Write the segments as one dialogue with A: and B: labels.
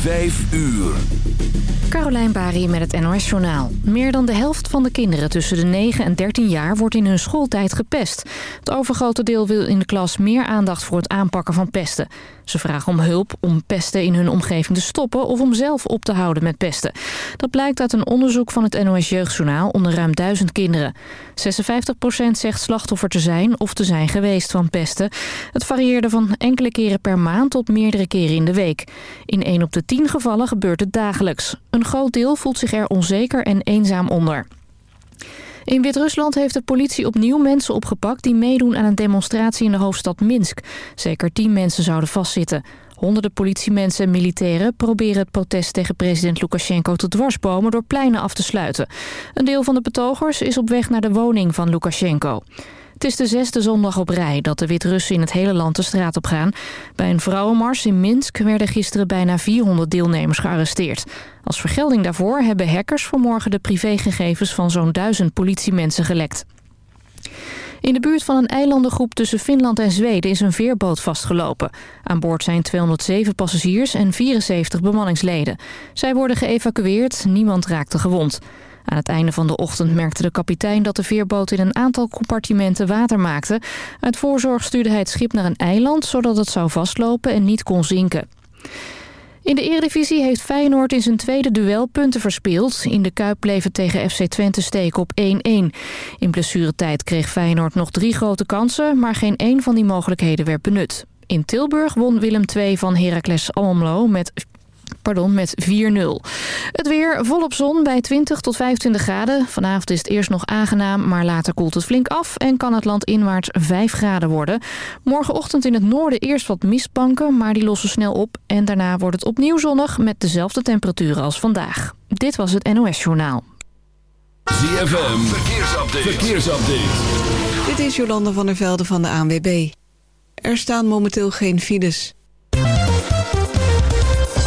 A: Vijf uur.
B: Carolijn Bari met het NOS Journaal. Meer dan de helft van de kinderen tussen de 9 en 13 jaar wordt in hun schooltijd gepest. Het overgrote deel wil in de klas meer aandacht voor het aanpakken van pesten. Ze vragen om hulp om pesten in hun omgeving te stoppen of om zelf op te houden met pesten. Dat blijkt uit een onderzoek van het NOS Jeugdjournaal onder ruim duizend kinderen. 56% zegt slachtoffer te zijn of te zijn geweest van pesten. Het varieerde van enkele keren per maand tot meerdere keren in de week. In 1 op de 10 gevallen gebeurt het dagelijks. Een groot deel voelt zich er onzeker en eenzaam onder. In Wit-Rusland heeft de politie opnieuw mensen opgepakt... die meedoen aan een demonstratie in de hoofdstad Minsk. Zeker tien mensen zouden vastzitten. Honderden politiemensen en militairen proberen het protest tegen president Lukashenko te dwarsbomen door pleinen af te sluiten. Een deel van de betogers is op weg naar de woning van Lukashenko. Het is de zesde zondag op rij dat de Wit-Russen in het hele land de straat op gaan. Bij een vrouwenmars in Minsk werden gisteren bijna 400 deelnemers gearresteerd. Als vergelding daarvoor hebben hackers vanmorgen de privégegevens van zo'n duizend politiemensen gelekt. In de buurt van een eilandengroep tussen Finland en Zweden is een veerboot vastgelopen. Aan boord zijn 207 passagiers en 74 bemanningsleden. Zij worden geëvacueerd, niemand raakte gewond. Aan het einde van de ochtend merkte de kapitein dat de veerboot in een aantal compartimenten water maakte. Uit voorzorg stuurde hij het schip naar een eiland, zodat het zou vastlopen en niet kon zinken. In de Eredivisie heeft Feyenoord in zijn tweede duel punten verspeeld. In de Kuip bleef het tegen FC Twente steken op 1-1. In blessuretijd kreeg Feyenoord nog drie grote kansen... maar geen één van die mogelijkheden werd benut. In Tilburg won Willem II van Heracles Almelo met pardon, met 4-0. Het weer volop zon bij 20 tot 25 graden. Vanavond is het eerst nog aangenaam, maar later koelt het flink af... en kan het land inwaarts 5 graden worden. Morgenochtend in het noorden eerst wat mistbanken, maar die lossen snel op... en daarna wordt het opnieuw zonnig met dezelfde temperaturen als vandaag. Dit was het NOS Journaal.
A: ZFM, verkeersupdate. verkeersupdate.
C: Dit is Jolande van der Velde van de ANWB. Er staan momenteel geen files...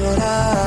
D: Llorar.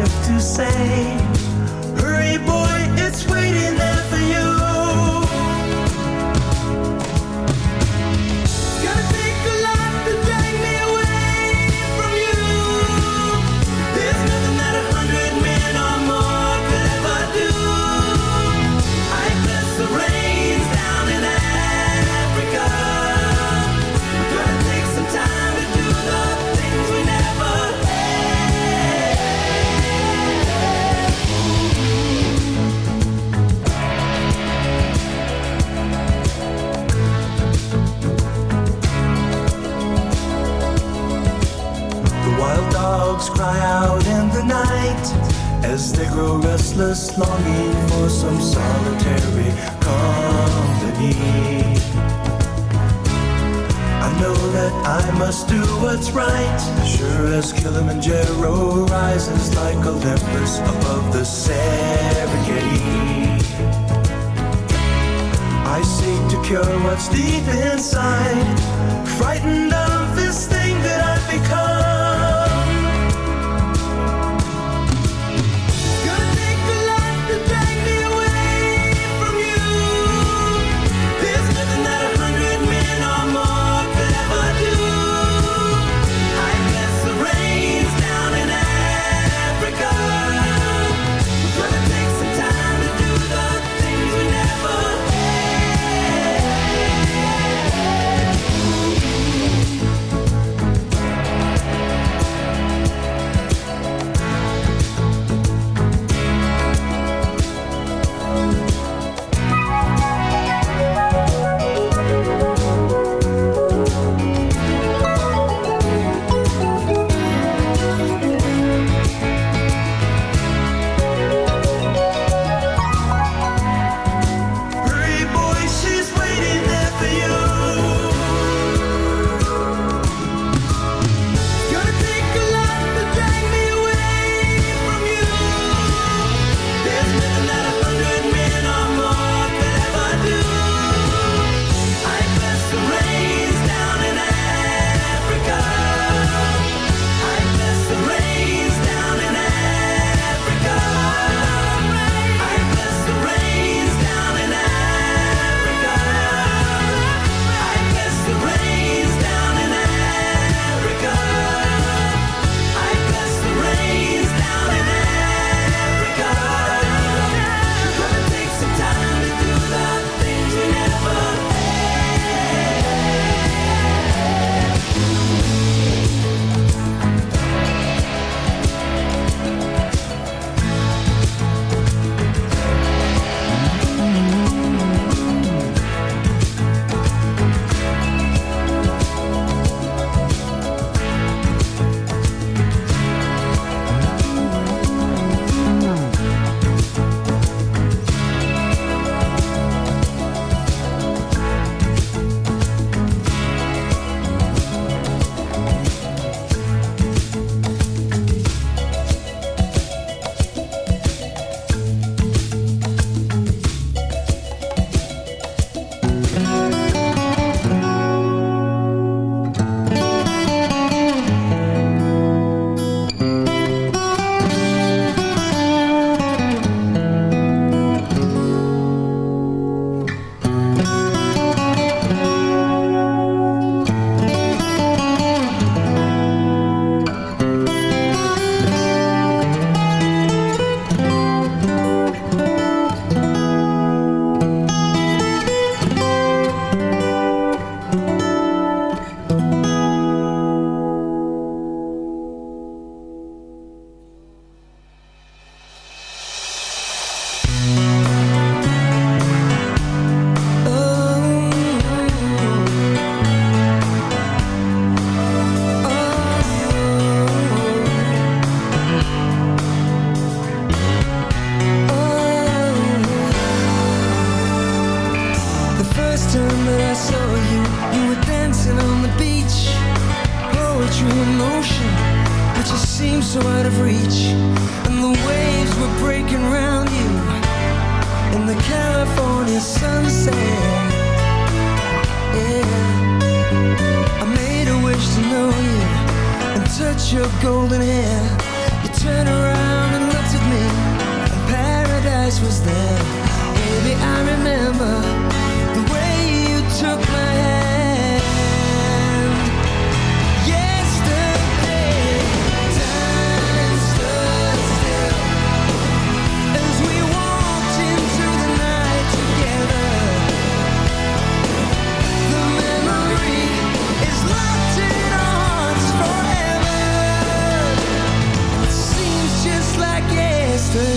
D: if to say.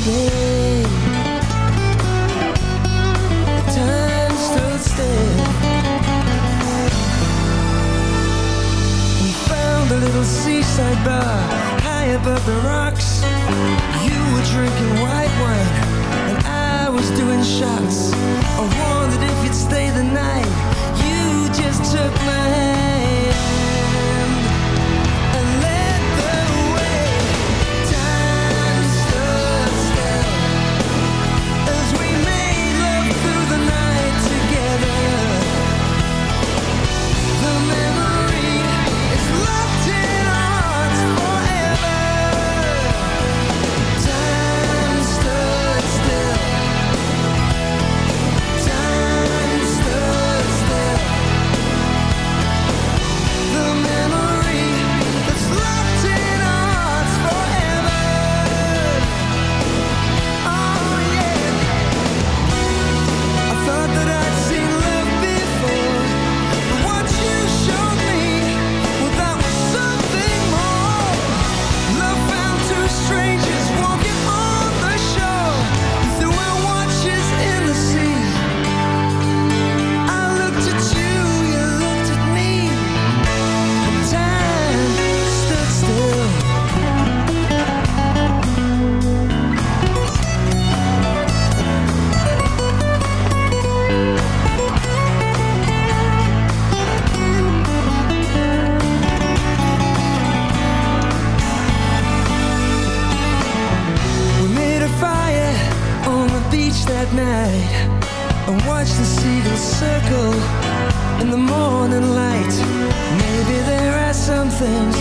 D: the Time stood still. We found a little seaside bar High above the rocks. nothing's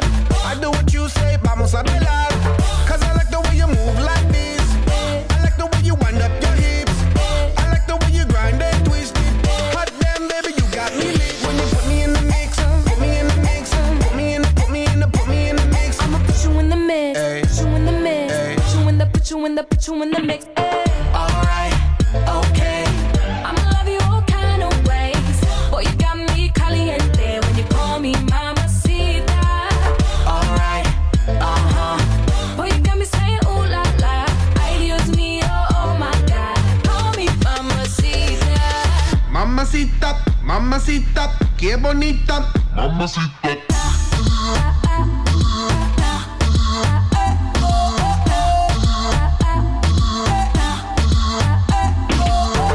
E: Mamacita, qué bonita.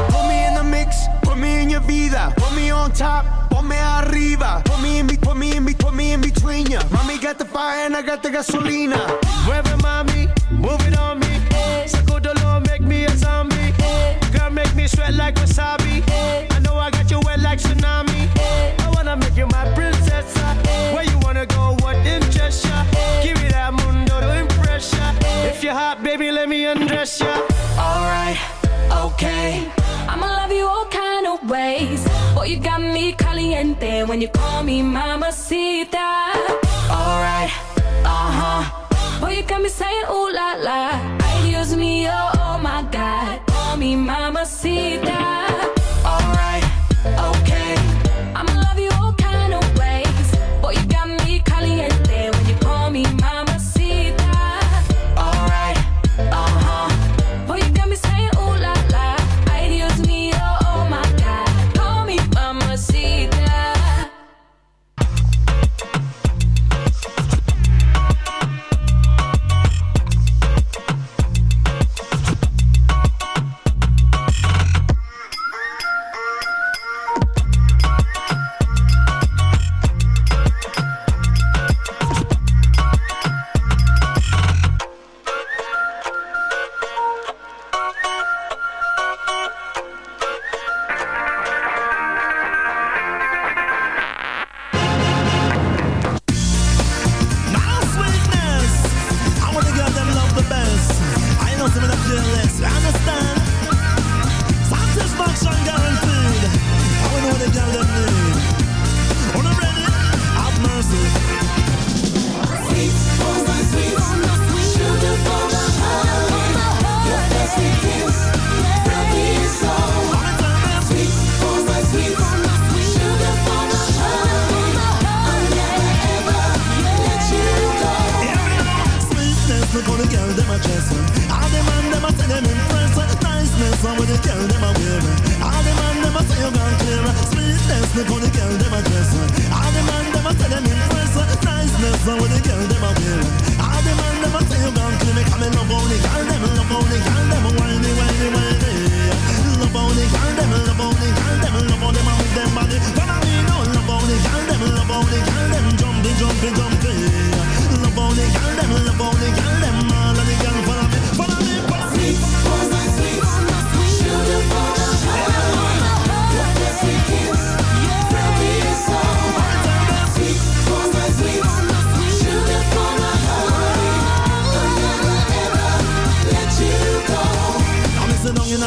F: Put me in the mix, put me in your vida. Put me on top, ponme arriba. Put me in, put me in, put me in between ya. Mommy got the fire and I got the gasolina. Mueve mami, move it on me. Saco dolor, make me a zombie. Girl, make me sweat like wasabi. If you're hot, baby, let me undress ya.
G: Alright, okay. I'ma love you all kind of ways. Boy, you got me caliente when you call me mamacita. Alright, uh huh. Boy, you got me saying ooh la la. Ideas me, oh, oh my god. Call me mamacita.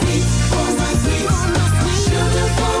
H: Sweet, oh my sweet, sugar for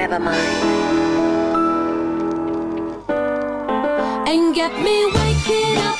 I: never mind. And get me waking up,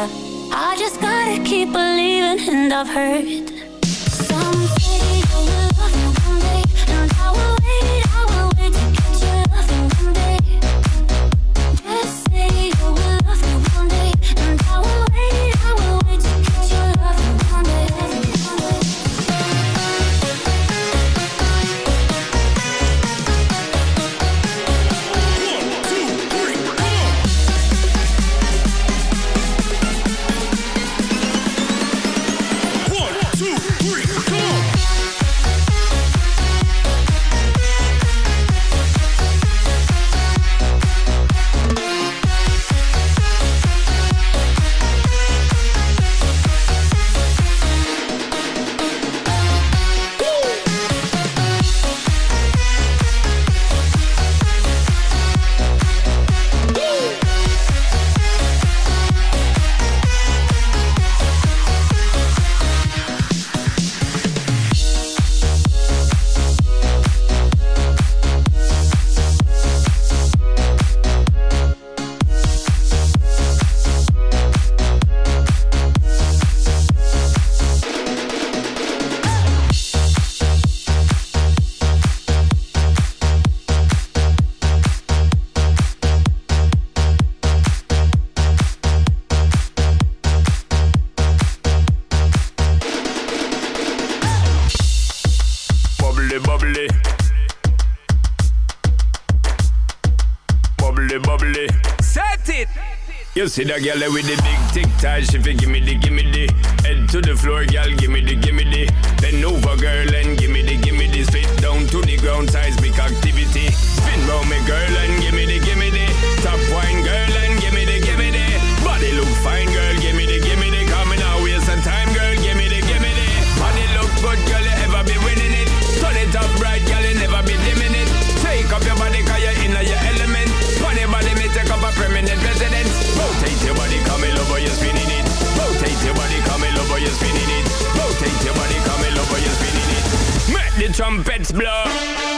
J: I just gotta keep believing, and I've heard.
K: See that girl with the big tic tac, she fi gimme the gimme the. Head to the floor, girl, gimme the gimme the. Bend over, girl, and gimme the gimme the. Spit down to the ground, size big activity. Spin round me, girl, and gimme the gimme the. trumpets blow.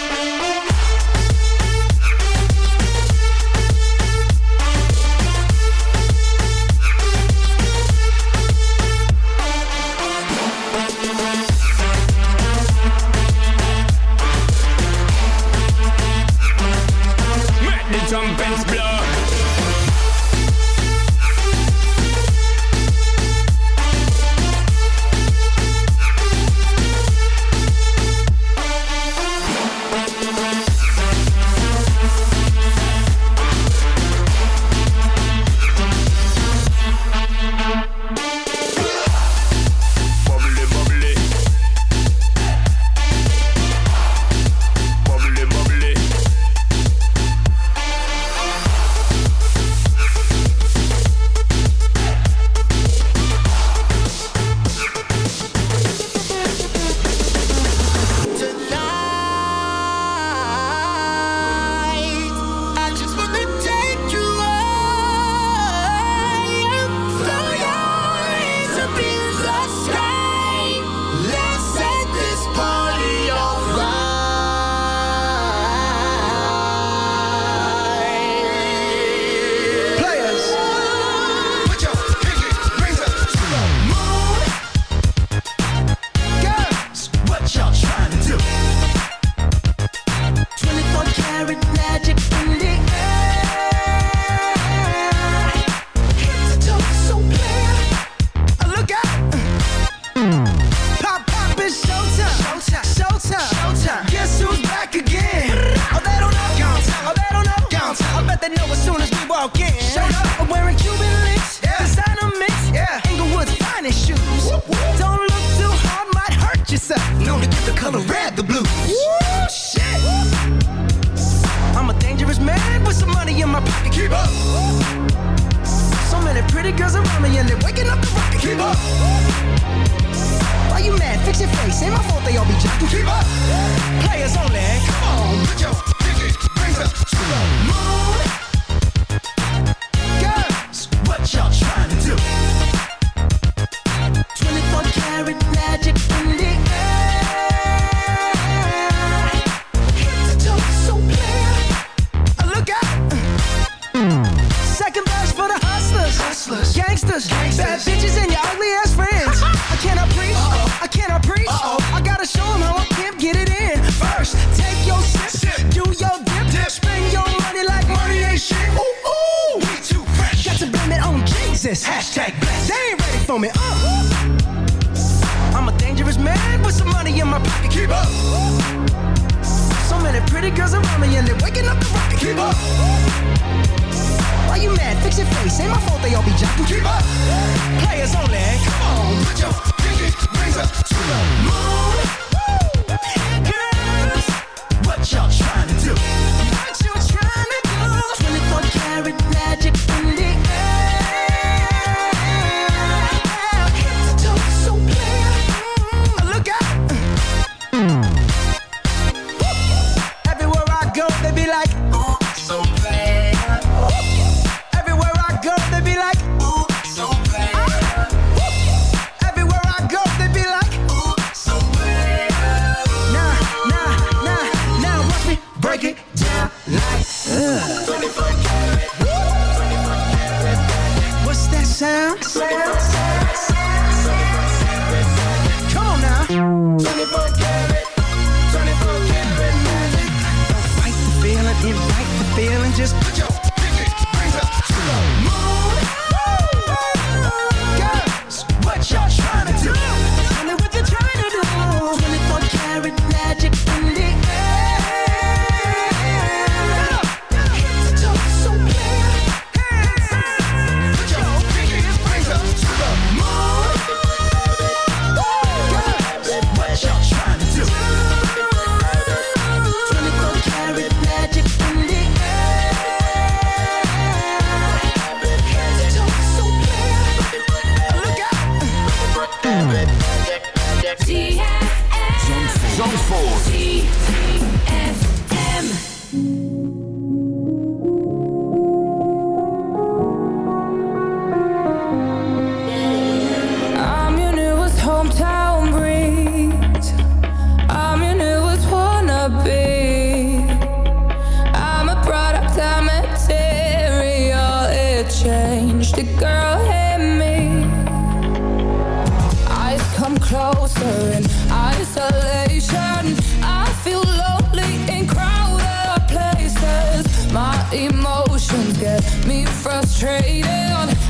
G: emotions get me frustrated.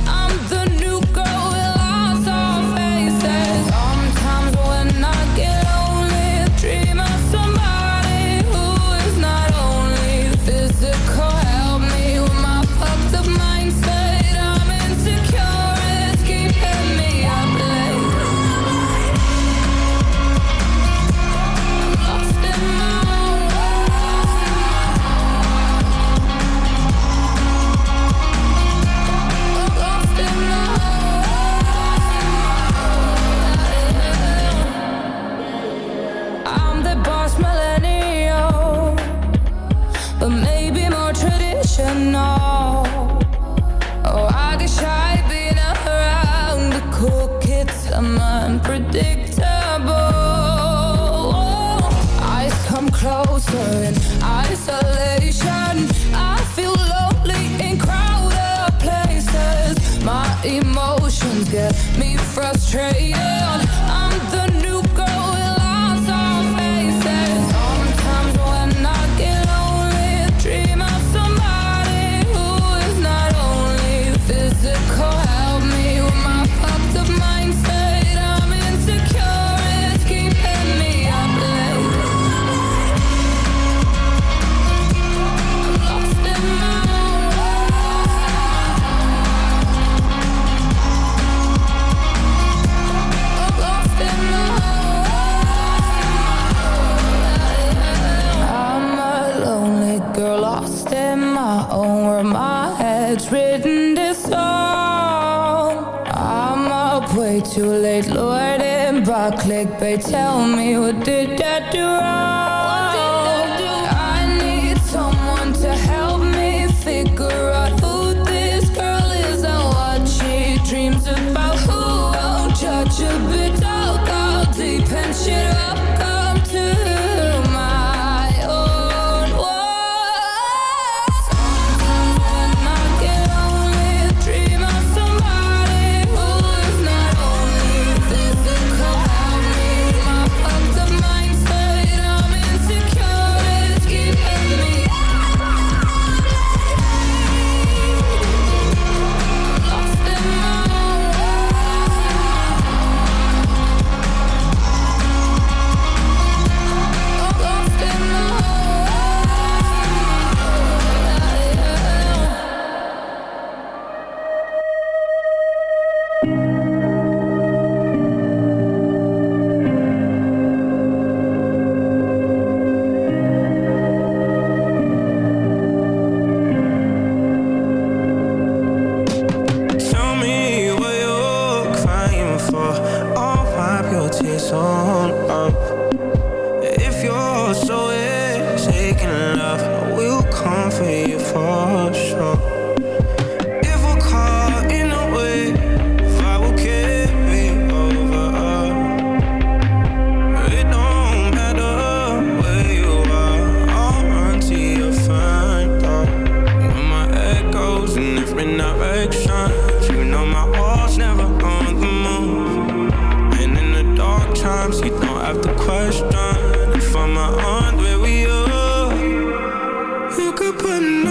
G: I'm the way too late. Lord and by clickbait, tell me what did I do wrong? I, do? I need someone to help me figure out who this girl is and what she dreams about. Who won't judge a bit? I'll go deep and shit.
L: could put